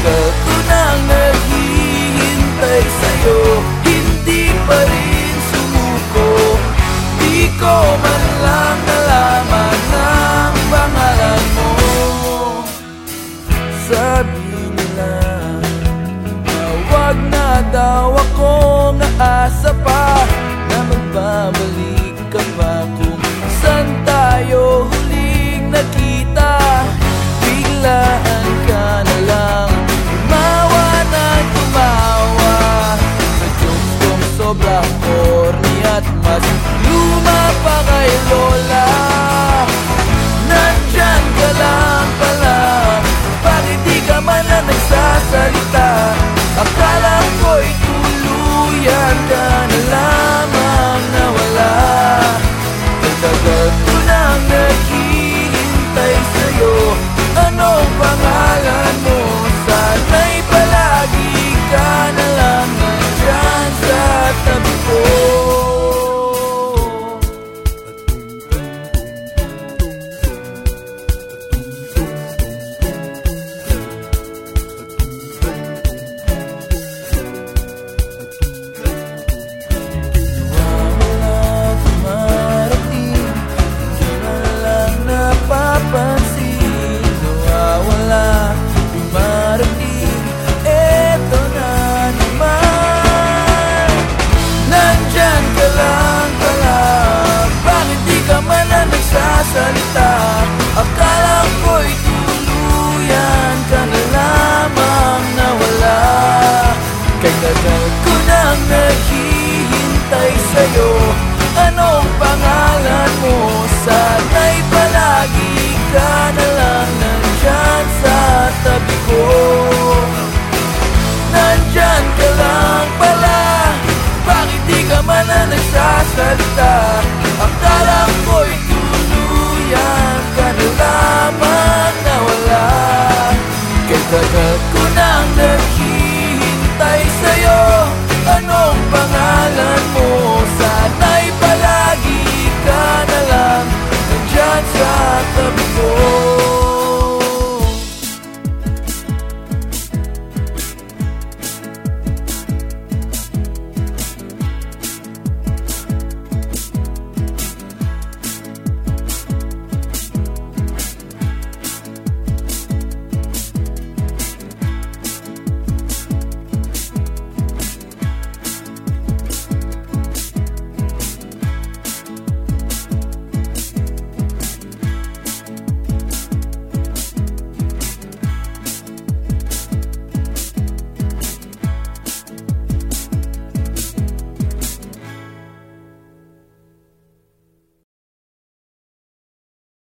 Matagal ko nang naghihintay sa'yo pa rin sumuko. Di ko man lang nalaman mo. Sabi na Huwag ah, na daw akong aasa pa Na magbabalik ka pa kung nagsasalita Akala ko'y tuluyan ka na lamang nawala. Kay tagal ko nang naghihintay sa'yo. Anong pangalan mo? Sana'y palagi ka na lang nandyan sa tabi ko. Nandyan ka lang pala. Bakit di ka man na nagsasalita